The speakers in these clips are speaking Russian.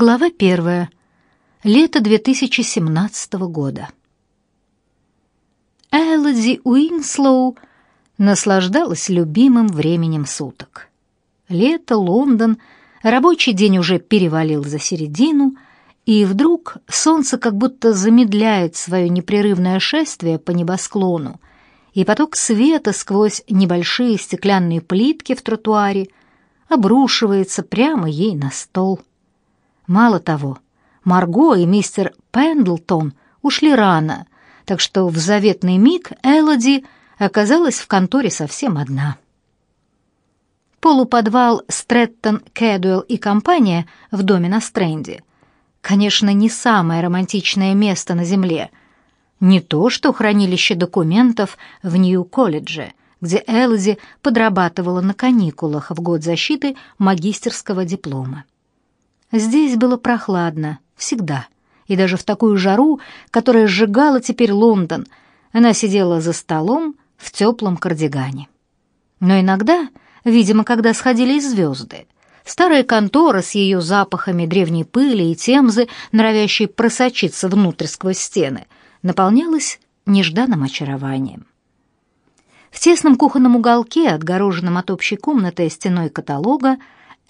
Глава первая. Лето 2017 года. Элоди Уинслоу наслаждалась любимым временем суток. Лето, Лондон, рабочий день уже перевалил за середину, и вдруг солнце как будто замедляет свое непрерывное шествие по небосклону, и поток света сквозь небольшие стеклянные плитки в тротуаре обрушивается прямо ей на стол. Мало того, Марго и мистер Пендлтон ушли рано, так что в заветный миг Элоди оказалась в конторе совсем одна. Полуподвал Стрэттон, Кэдуэлл и компания в доме на Стрэнде. Конечно, не самое романтичное место на земле. Не то, что хранилище документов в Нью-колледже, где Элоди подрабатывала на каникулах в год защиты магистерского диплома. Здесь было прохладно, всегда. И даже в такую жару, которая сжигала теперь Лондон, она сидела за столом в теплом кардигане. Но иногда, видимо, когда сходили звезды, старая контора с ее запахами древней пыли и темзы, норовящей просочиться внутрь сквозь стены, наполнялась нежданным очарованием. В тесном кухонном уголке, отгороженном от общей комнаты стеной каталога,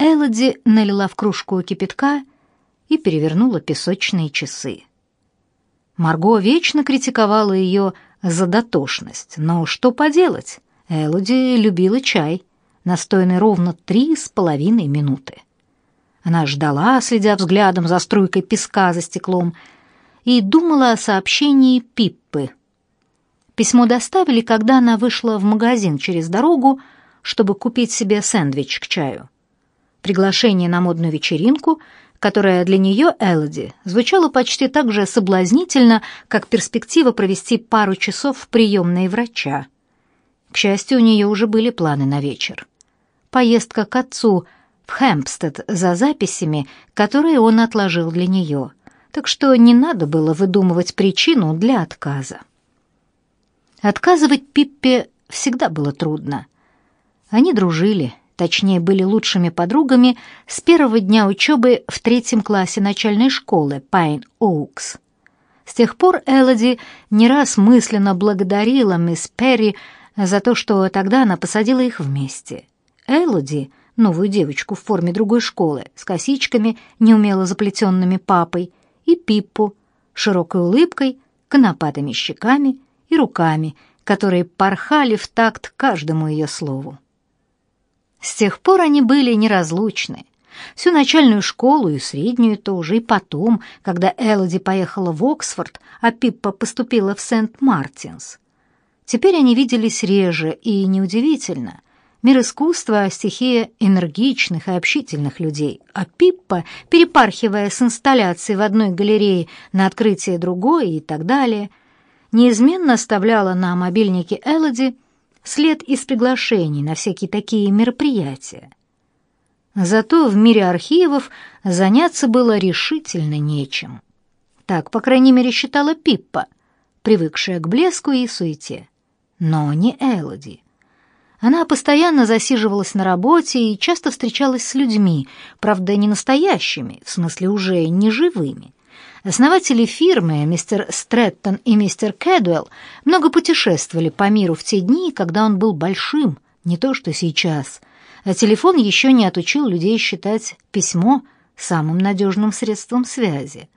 Элоди налила в кружку кипятка и перевернула песочные часы. Марго вечно критиковала ее за дотошность, но что поделать, Элоди любила чай, настойный ровно три с половиной минуты. Она ждала, следя взглядом за струйкой песка за стеклом, и думала о сообщении Пиппы. Письмо доставили, когда она вышла в магазин через дорогу, чтобы купить себе сэндвич к чаю приглашение на модную вечеринку, которая для нее, Элоди, звучала почти так же соблазнительно, как перспектива провести пару часов в приемной врача. К счастью, у нее уже были планы на вечер. Поездка к отцу в Хэмпстед за записями, которые он отложил для нее, так что не надо было выдумывать причину для отказа. Отказывать Пиппе всегда было трудно. Они дружили, точнее, были лучшими подругами с первого дня учебы в третьем классе начальной школы Пайн Оукс. С тех пор Элоди не раз мысленно благодарила мисс Перри за то, что тогда она посадила их вместе. Элоди, новую девочку в форме другой школы, с косичками, неумело заплетенными папой, и Пиппу, широкой улыбкой, конопатыми щеками и руками, которые порхали в такт каждому ее слову. С тех пор они были неразлучны. Всю начальную школу и среднюю тоже, и потом, когда Элоди поехала в Оксфорд, а Пиппа поступила в Сент-Мартинс. Теперь они виделись реже, и неудивительно. Мир искусства — стихия энергичных и общительных людей, а Пиппа, перепархивая с инсталляции в одной галерее на открытие другой и так далее, неизменно оставляла на мобильнике Элоди — след из приглашений на всякие такие мероприятия. Зато в мире архивов заняться было решительно нечем. Так, по крайней мере, считала Пиппа, привыкшая к блеску и суете. Но не Элоди. Она постоянно засиживалась на работе и часто встречалась с людьми, правда, не настоящими, в смысле уже не живыми. Основатели фирмы, мистер Стрэттон и мистер Кэдуэлл, много путешествовали по миру в те дни, когда он был большим, не то что сейчас. А телефон еще не отучил людей считать письмо самым надежным средством связи.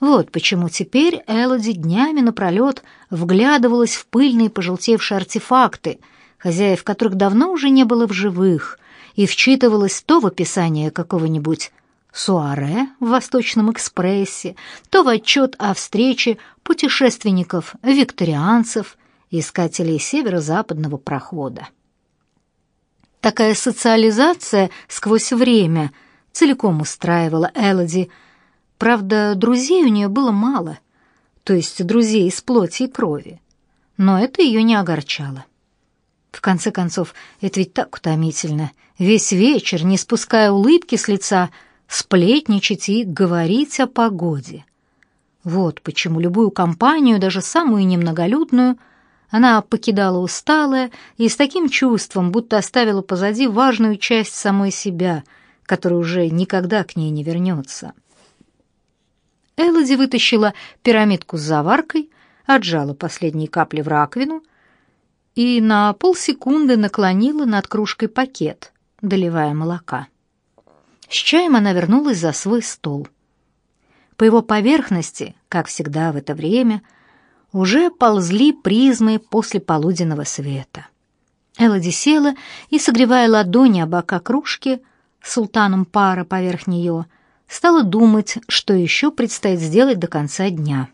Вот почему теперь Элоди днями напролет вглядывалась в пыльные пожелтевшие артефакты, хозяев которых давно уже не было в живых, и вчитывалась то в описание какого-нибудь суаре в Восточном экспрессе, то в отчет о встрече путешественников-викторианцев, искателей северо-западного прохода. Такая социализация сквозь время целиком устраивала Элоди. Правда, друзей у нее было мало, то есть друзей из плоти и крови. Но это ее не огорчало. В конце концов, это ведь так утомительно. Весь вечер, не спуская улыбки с лица, сплетничать и говорить о погоде. Вот почему любую компанию, даже самую немноголюдную, она покидала усталая и с таким чувством, будто оставила позади важную часть самой себя, которая уже никогда к ней не вернется. Элоди вытащила пирамидку с заваркой, отжала последние капли в раковину и на полсекунды наклонила над кружкой пакет, доливая молока. С чаем она вернулась за свой стол. По его поверхности, как всегда в это время, уже ползли призмы после полуденного света. Элоди села и, согревая ладони о бока кружки, султаном пара поверх нее, стала думать, что еще предстоит сделать до конца дня.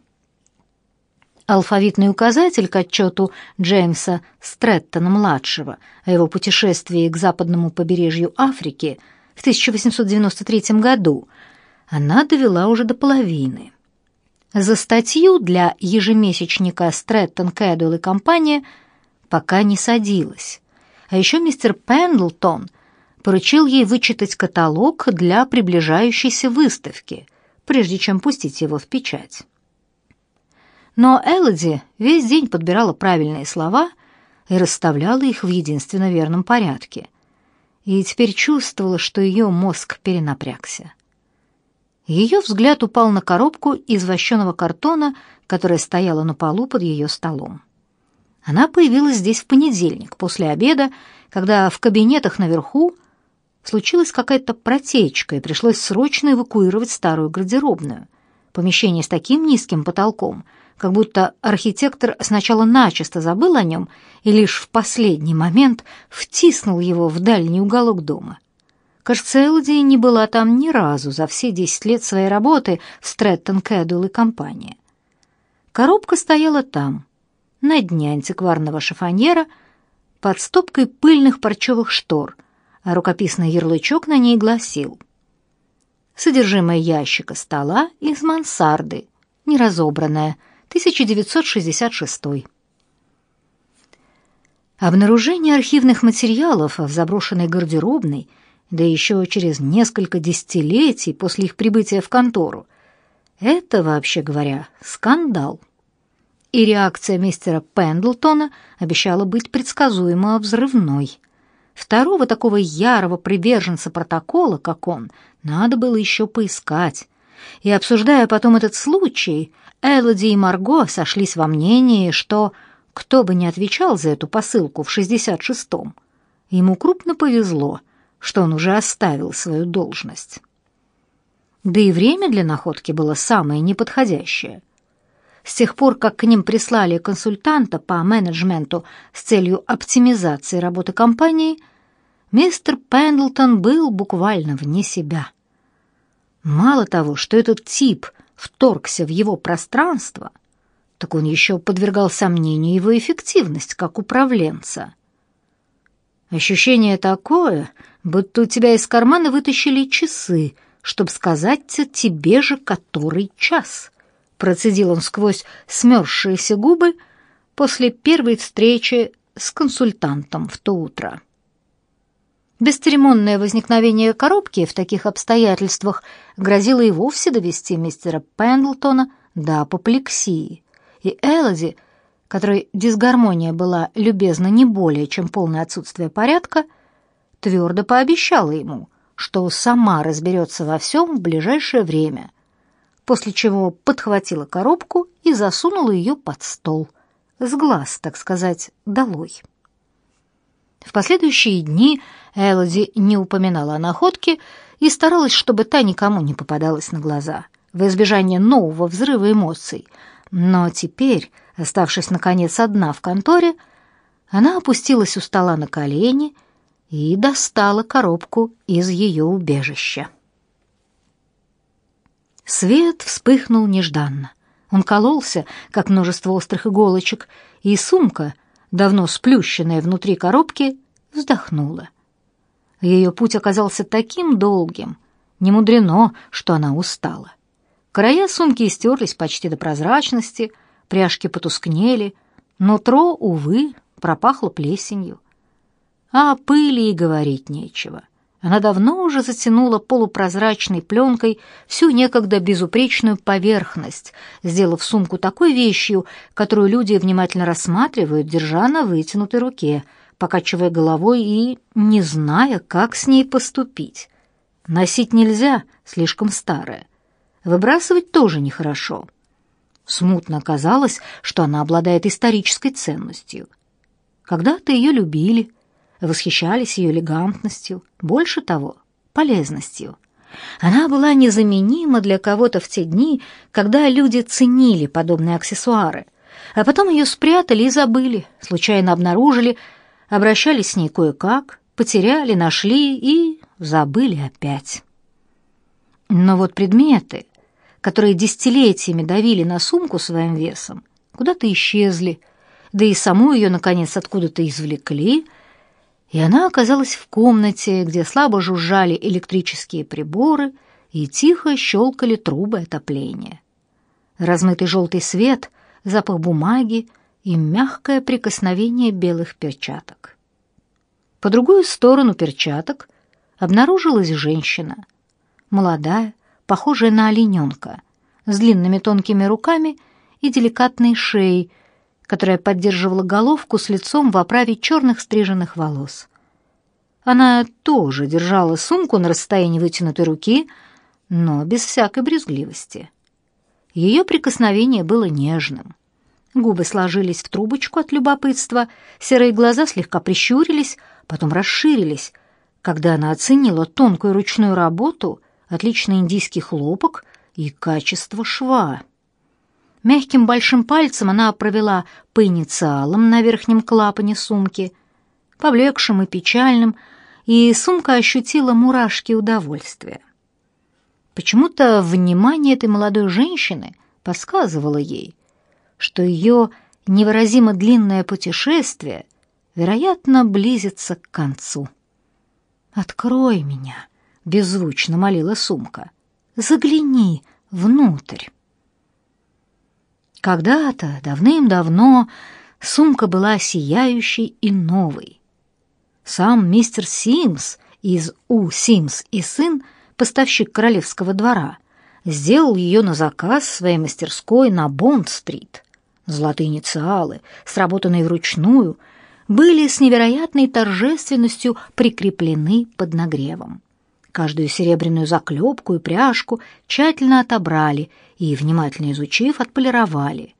Алфавитный указатель к отчету Джеймса Стрэттона-младшего о его путешествии к западному побережью Африки в 1893 году она довела уже до половины. За статью для ежемесячника Стрэттон Кэдуэлл и компания пока не садилась. А еще мистер Пендлтон поручил ей вычитать каталог для приближающейся выставки, прежде чем пустить его в печать. Но Элоди весь день подбирала правильные слова и расставляла их в единственно верном порядке. И теперь чувствовала, что ее мозг перенапрягся. Ее взгляд упал на коробку из вощеного картона, которая стояла на полу под ее столом. Она появилась здесь в понедельник, после обеда, когда в кабинетах наверху случилась какая-то протечка, и пришлось срочно эвакуировать старую гардеробную. Помещение с таким низким потолком — как будто архитектор сначала начисто забыл о нем и лишь в последний момент втиснул его в дальний уголок дома. Кажется, Элоди не была там ни разу за все десять лет своей работы в Стрэттон Кэдуэлл и компания. Коробка стояла там, на дне антикварного шифоньера, под стопкой пыльных парчевых штор, а рукописный ярлычок на ней гласил «Содержимое ящика стола из мансарды, неразобранное, 1966. Обнаружение архивных материалов в заброшенной гардеробной, да еще через несколько десятилетий после их прибытия в контору, это, вообще говоря, скандал. И реакция мистера Пендлтона обещала быть предсказуемо взрывной. Второго такого ярого приверженца протокола, как он, надо было еще поискать. И обсуждая потом этот случай, Элоди и Марго сошлись во мнении, что кто бы ни отвечал за эту посылку в 66-м, ему крупно повезло, что он уже оставил свою должность. Да и время для находки было самое неподходящее. С тех пор, как к ним прислали консультанта по менеджменту с целью оптимизации работы компании, мистер Пендлтон был буквально вне себя. Мало того, что этот тип вторгся в его пространство, так он еще подвергал сомнению его эффективность как управленца. Ощущение такое, будто у тебя из кармана вытащили часы, чтобы сказать тебе же который час. Процедил он сквозь смерзшиеся губы после первой встречи с консультантом в то утро. Бесцеремонное возникновение коробки в таких обстоятельствах грозило и вовсе довести мистера Пендлтона до апоплексии, и Элоди, которой дисгармония была любезна не более, чем полное отсутствие порядка, твердо пообещала ему, что сама разберется во всем в ближайшее время, после чего подхватила коробку и засунула ее под стол, с глаз, так сказать, долой. В последующие дни Элоди не упоминала о находке и старалась, чтобы та никому не попадалась на глаза, в избежание нового взрыва эмоций. Но теперь, оставшись наконец одна в конторе, она опустилась у стола на колени и достала коробку из ее убежища. Свет вспыхнул нежданно. Он кололся, как множество острых иголочек, и сумка, давно сплющенная внутри коробки, вздохнула. Ее путь оказался таким долгим, не мудрено, что она устала. Края сумки истерлись почти до прозрачности, пряжки потускнели, но тро, увы, пропахло плесенью. А пыли и говорить нечего. Она давно уже затянула полупрозрачной пленкой всю некогда безупречную поверхность, сделав сумку такой вещью, которую люди внимательно рассматривают, держа на вытянутой руке, покачивая головой и не зная, как с ней поступить. Носить нельзя, слишком старая. выбрасывать тоже нехорошо. Смутно казалось, что она обладает исторической ценностью. Когда-то ее любили, восхищались ее элегантностью, больше того, полезностью. Она была незаменима для кого-то в те дни, когда люди ценили подобные аксессуары, а потом ее спрятали и забыли, случайно обнаружили, обращались с ней кое-как, потеряли, нашли и забыли опять. Но вот предметы, которые десятилетиями давили на сумку своим весом, куда-то исчезли, да и саму ее, наконец, откуда-то извлекли, и она оказалась в комнате, где слабо жужжали электрические приборы и тихо щелкали трубы отопления. Размытый желтый свет, запах бумаги и мягкое прикосновение белых перчаток. По другую сторону перчаток обнаружилась женщина, молодая, похожая на олененка, с длинными тонкими руками и деликатной шеей, которая поддерживала головку с лицом в оправе черных стриженных волос. Она тоже держала сумку на расстоянии вытянутой руки, но без всякой брезгливости. Ее прикосновение было нежным. Губы сложились в трубочку от любопытства, серые глаза слегка прищурились, потом расширились, когда она оценила тонкую ручную работу, отличный индийский хлопок и качество шва. Мягким большим пальцем она провела по инициалам на верхнем клапане сумки, поблекшим и печальным, и сумка ощутила мурашки удовольствия. Почему-то внимание этой молодой женщины подсказывало ей, что ее невыразимо длинное путешествие, вероятно, близится к концу. «Открой меня!» — беззвучно молила сумка. «Загляни внутрь!» Когда-то, давным-давно, сумка была сияющей и новой. Сам мистер Симс из У. Симс и сын, поставщик королевского двора, сделал ее на заказ своей мастерской на Бонд-стрит. Золотые инициалы, сработанные вручную, были с невероятной торжественностью прикреплены под нагревом. Каждую серебряную заклепку и пряжку тщательно отобрали и, внимательно изучив, отполировали.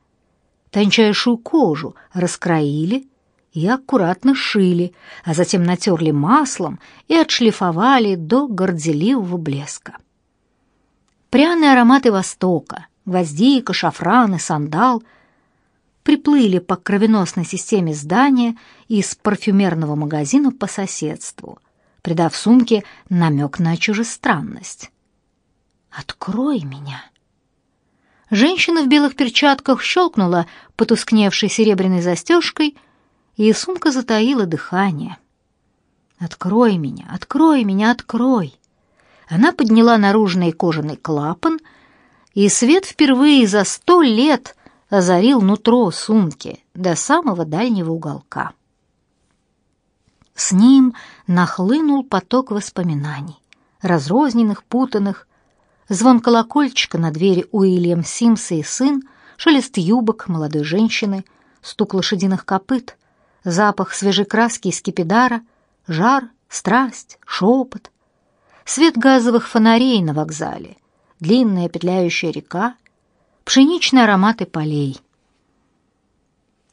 Тончайшую кожу раскроили и аккуратно шили, а затем натерли маслом и отшлифовали до горделивого блеска. Пряные ароматы Востока, гвоздика, шафран и сандал приплыли по кровеносной системе здания из парфюмерного магазина по соседству, придав сумке намек на чужестранность. «Открой меня!» Женщина в белых перчатках щелкнула потускневшей серебряной застежкой — и сумка затаила дыхание. «Открой меня, открой меня, открой!» Она подняла наружный кожаный клапан, и свет впервые за сто лет озарил нутро сумки до самого дальнего уголка. С ним нахлынул поток воспоминаний, разрозненных, путанных, звон колокольчика на двери Уильям Симса и сын, шелест юбок молодой женщины, стук лошадиных копыт, запах свежей краски из скипидара, жар, страсть, шепот, свет газовых фонарей на вокзале, длинная петляющая река, пшеничные ароматы полей.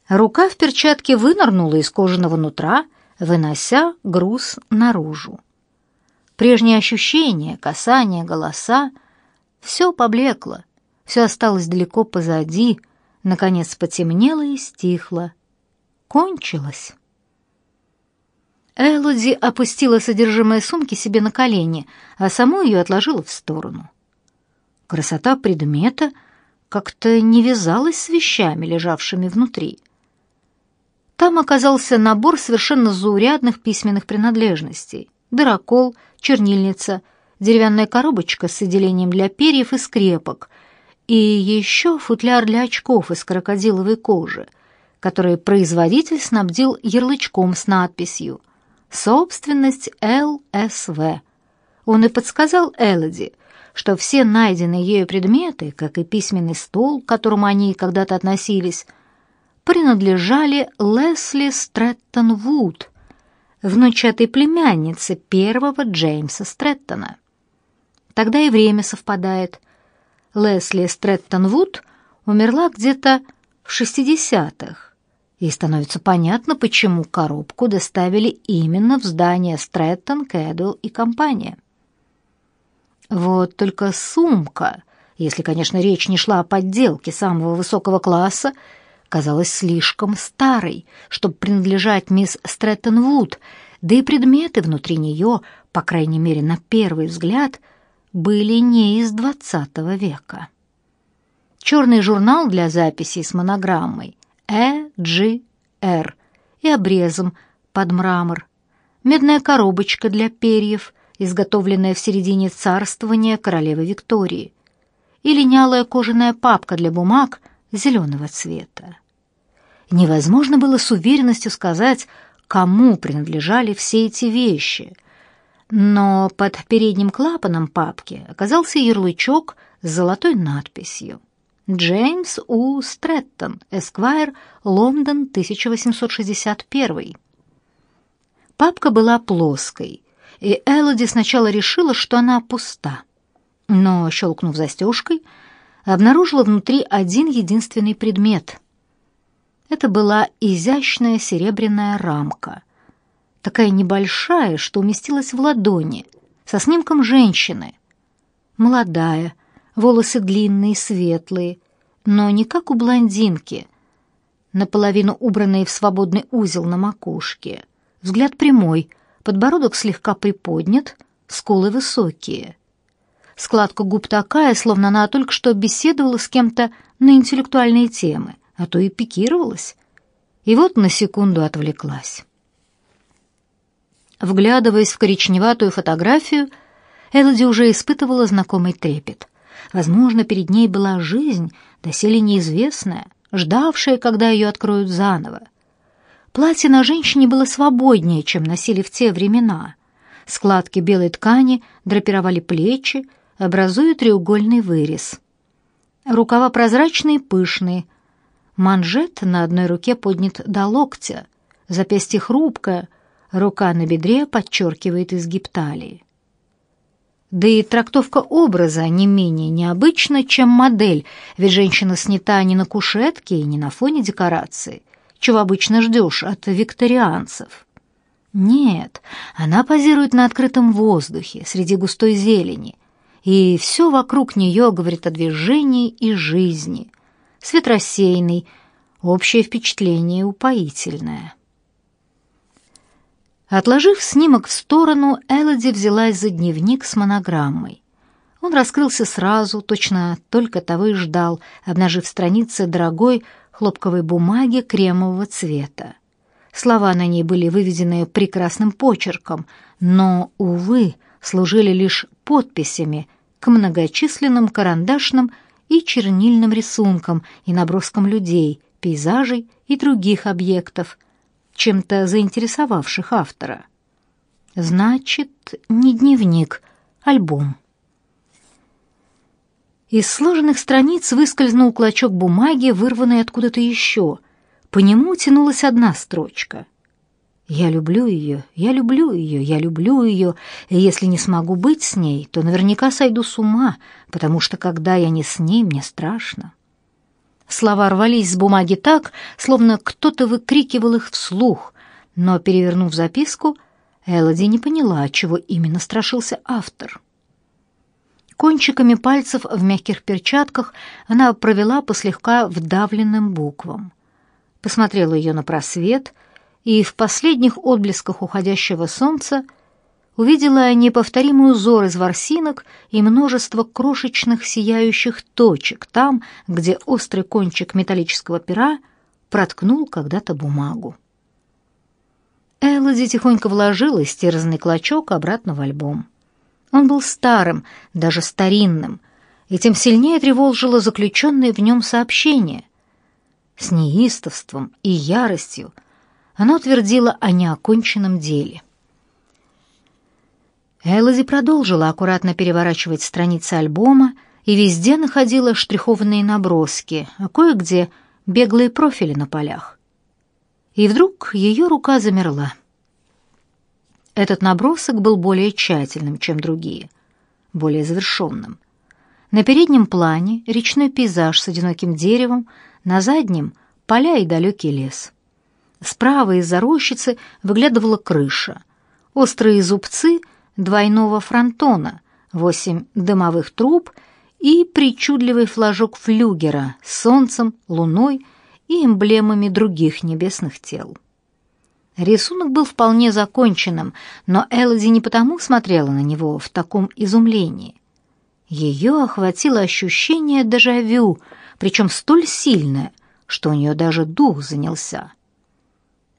Рука в перчатке вынырнула из кожаного нутра, вынося груз наружу. Прежние ощущения, касания, голоса — все поблекло, все осталось далеко позади, наконец потемнело и стихло, кончилось. Элоди опустила содержимое сумки себе на колени, а саму ее отложила в сторону. Красота предмета как-то не вязалась с вещами, лежавшими внутри. Там оказался набор совершенно заурядных письменных принадлежностей. Дырокол, чернильница, деревянная коробочка с отделением для перьев и скрепок и еще футляр для очков из крокодиловой кожи — который производитель снабдил ярлычком с надписью «Собственность ЛСВ». Он и подсказал Элоди, что все найденные ею предметы, как и письменный стол, к которому они когда-то относились, принадлежали Лесли Стрэттон Вуд, внучатой племяннице первого Джеймса Стрэттона. Тогда и время совпадает. Лесли Стрэттон-Вуд умерла где-то в 60-х, и становится понятно, почему коробку доставили именно в здание Стрэттон, Кэдуэлл и компания. Вот только сумка, если, конечно, речь не шла о подделке самого высокого класса, казалась слишком старой, чтобы принадлежать мисс Стрэттон-Вуд, да и предметы внутри нее, по крайней мере, на первый взгляд, были не из двадцатого века. Черный журнал для записей с монограммой «Э.Джи.Р.» и обрезом под мрамор, медная коробочка для перьев, изготовленная в середине царствования королевы Виктории, и линялая кожаная папка для бумаг зеленого цвета. Невозможно было с уверенностью сказать, кому принадлежали все эти вещи. Но под передним клапаном папки оказался ярлычок с золотой надписью. Джеймс У. Стрэттон, Эсквайр, Лондон, 1861. Папка была плоской, и Элоди сначала решила, что она пуста. Но, щелкнув застежкой, обнаружила внутри один единственный предмет — это была изящная серебряная рамка, такая небольшая, что уместилась в ладони, со снимком женщины. Молодая, волосы длинные, светлые, но не как у блондинки, наполовину убранные в свободный узел на макушке. Взгляд прямой, подбородок слегка приподнят, скулы высокие. Складка губ такая, словно она только что беседовала с кем-то на интеллектуальные темы а то и пикировалась. И вот на секунду отвлеклась. Вглядываясь в коричневатую фотографию, Элоди уже испытывала знакомый трепет. Возможно, перед ней была жизнь, доселе неизвестная, ждавшая, когда ее откроют заново. Платье на женщине было свободнее, чем носили в те времена. Складки белой ткани драпировали плечи, образуя треугольный вырез. Рукава прозрачные пышные, Манжет на одной руке поднят до локтя, запястье хрупкое, рука на бедре подчеркивает изгиб талии. Да и трактовка образа не менее необычна, чем модель, ведь женщина снята не на кушетке и не на фоне декорации, чего обычно ждешь от викторианцев. Нет, она позирует на открытом воздухе, среди густой зелени, и все вокруг нее говорит о движении и жизни, свет рассеянный, общее впечатление упоительное. Отложив снимок в сторону, Элоди взялась за дневник с монограммой. Он раскрылся сразу, точно только того и ждал, обнажив страницы дорогой хлопковой бумаги кремового цвета. Слова на ней были выведены прекрасным почерком, но, увы, служили лишь подписями к многочисленным карандашным и чернильным рисункам и наброскам людей, пейзажей и других объектов, чем-то заинтересовавших автора. Значит, не дневник, альбом. Из сложенных страниц выскользнул клочок бумаги, вырванный откуда-то еще. По нему тянулась одна строчка. Я люблю ее, я люблю ее, я люблю ее, и если не смогу быть с ней, то наверняка сойду с ума, потому что когда я не с ней, мне страшно. Слова рвались с бумаги так, словно кто-то выкрикивал их вслух, но, перевернув записку, Элоди не поняла, чего именно страшился автор. Кончиками пальцев в мягких перчатках она провела по слегка вдавленным буквам. Посмотрела ее на просвет — и в последних отблесках уходящего солнца увидела неповторимый узор из ворсинок и множество крошечных сияющих точек там, где острый кончик металлического пера проткнул когда-то бумагу. Элоди тихонько вложила истерзанный клочок обратно в альбом. Он был старым, даже старинным, и тем сильнее тревожило заключенное в нем сообщение. С неистовством и яростью она утвердила о неоконченном деле. Элоди продолжила аккуратно переворачивать страницы альбома и везде находила штрихованные наброски, а кое-где беглые профили на полях. И вдруг ее рука замерла. Этот набросок был более тщательным, чем другие, более завершенным. На переднем плане речной пейзаж с одиноким деревом, на заднем — поля и далекий лес. Справа из-за рощицы выглядывала крыша. Острые зубцы двойного фронтона, восемь дымовых труб и причудливый флажок флюгера с солнцем, луной и эмблемами других небесных тел. Рисунок был вполне законченным, но Элоди не потому смотрела на него в таком изумлении. Ее охватило ощущение дежавю, причем столь сильное, что у нее даже дух занялся.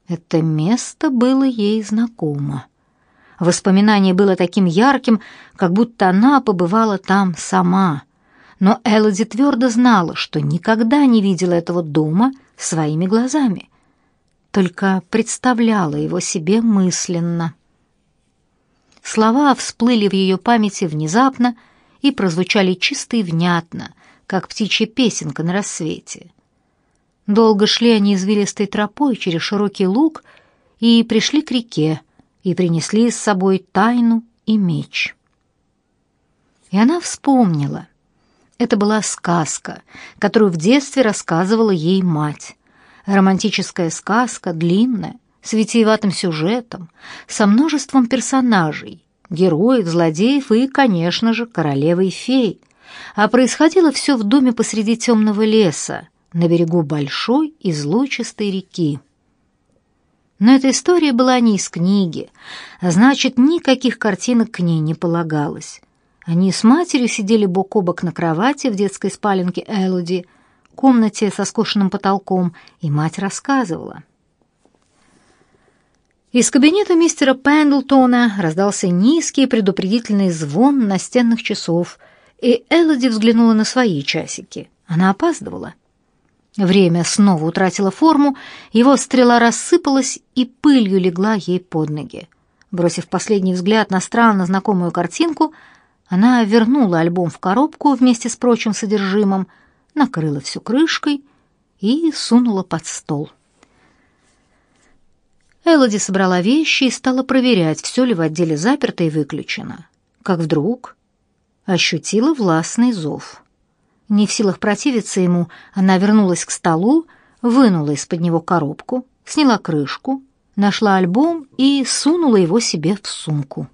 Это место было ей знакомо. Воспоминание было таким ярким, как будто она побывала там сама. Но Элоди твердо знала, что никогда не видела этого дома своими глазами, только представляла его себе мысленно. Слова всплыли в ее памяти внезапно и прозвучали чисто и внятно, как птичья песенка на рассвете. Долго шли они извилистой тропой через широкий луг и пришли к реке, и принесли с собой тайну и меч. И она вспомнила. Это была сказка, которую в детстве рассказывала ей мать. Романтическая сказка, длинная, с витиеватым сюжетом, со множеством персонажей, героев, злодеев и, конечно же, королевы и фей. А происходило все в доме посреди темного леса, на берегу большой излучистой реки. Но эта история была не из книги, а значит, никаких картинок к ней не полагалось. Они с матерью сидели бок о бок на кровати в детской спаленке Элоди, комнате со скошенным потолком, и мать рассказывала. Из кабинета мистера Пендлтона раздался низкий предупредительный звон настенных часов, и Элоди взглянула на свои часики. Она опаздывала. Время снова утратило форму, его стрела рассыпалась и пылью легла ей под ноги. Бросив последний взгляд на странно знакомую картинку, она вернула альбом в коробку вместе с прочим содержимым, накрыла всю крышкой и сунула под стол. Элоди собрала вещи и стала проверять, все ли в отделе заперто и выключено. Как вдруг ощутила властный зов. Не в силах противиться ему, она вернулась к столу, вынула из-под него коробку, сняла крышку, нашла альбом и сунула его себе в сумку.